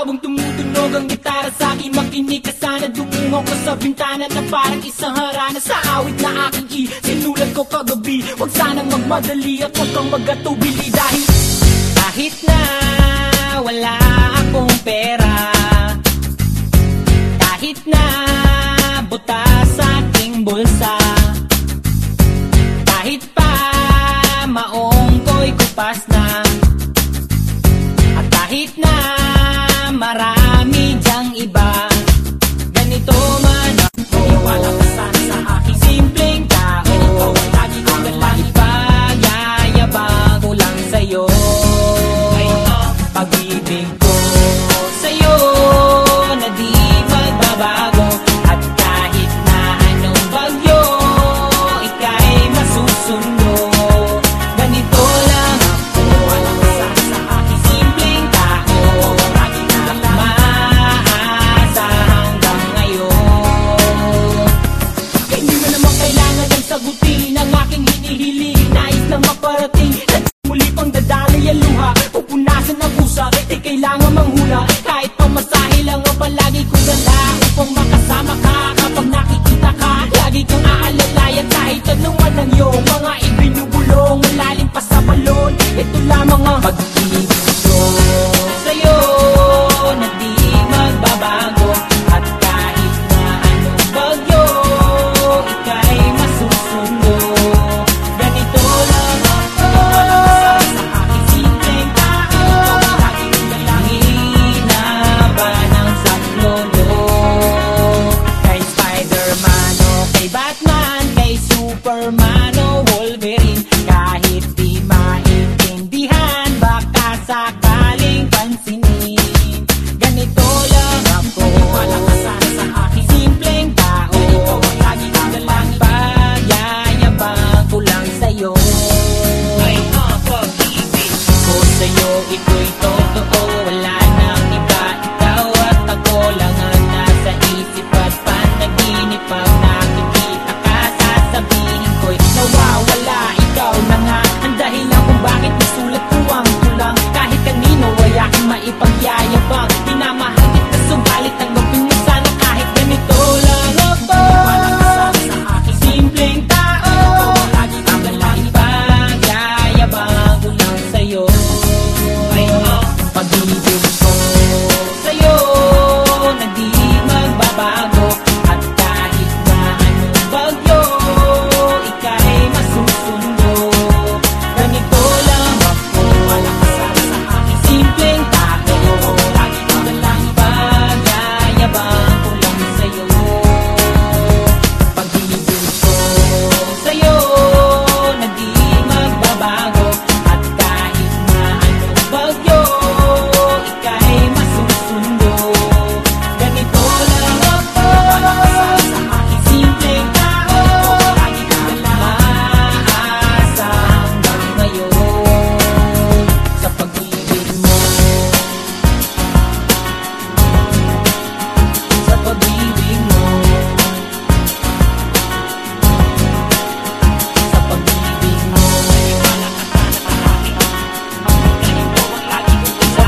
Habang tumutunog ang gitara sa akin Makinig ka sana. Dumungo ko sa bintana Na parang isang harana. Sa awit na aking i Sinulat ko kagabi Huwag sanang magmadali. At huwag kang magatubili Dahil kahit na wala akong pera Kahit na buta sa aking bulsa Kahit pa maong ko'y kupas na At kahit na marah lang maparating. Na muli pang dadalay ang luha. Pupunasan ang pusa Di kailangan manghula Kahit pamasahe lang ang palagi kong dala Upang makasama y tú y todo. Padum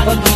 Cuando